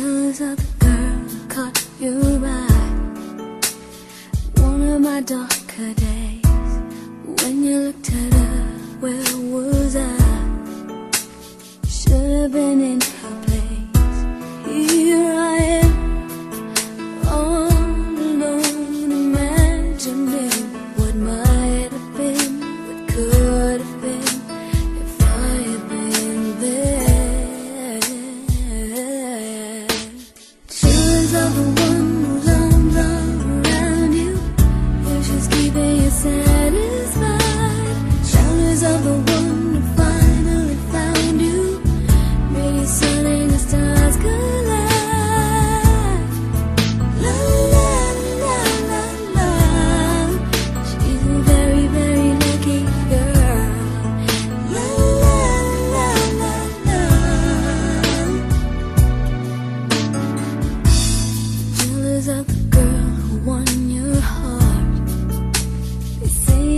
Cause of the girl caught you by One of my darker days. When you looked at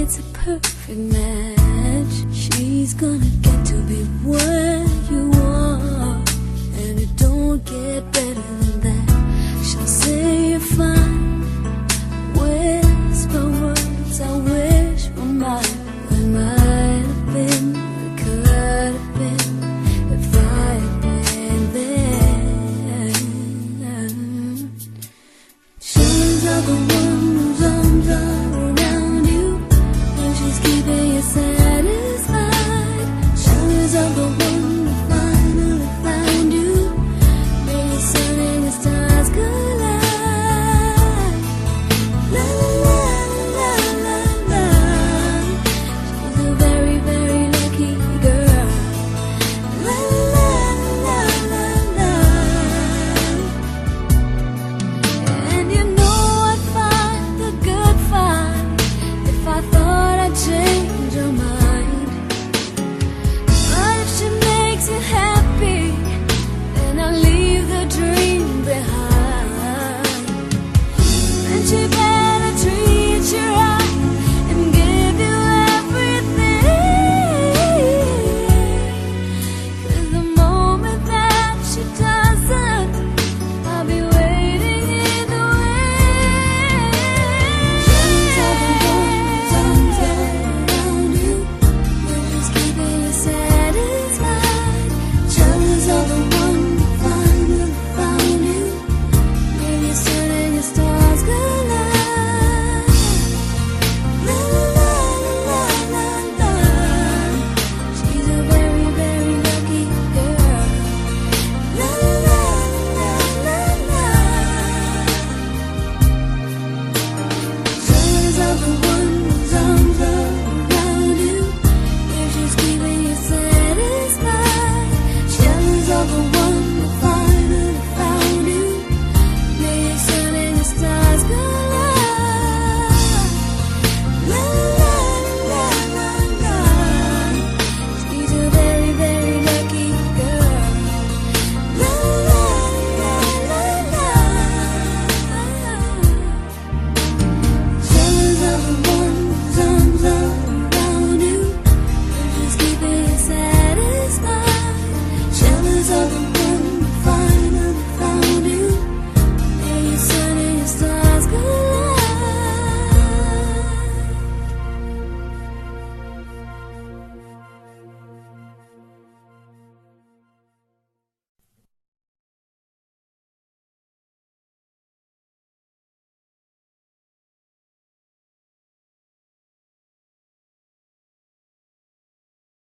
it's a perfect match. She's gonna get to be what you are, and it don't get better than that. She'll say you're fine, whisper words I wish were mine. When might have been, it could have been if I had been there. She's not the one.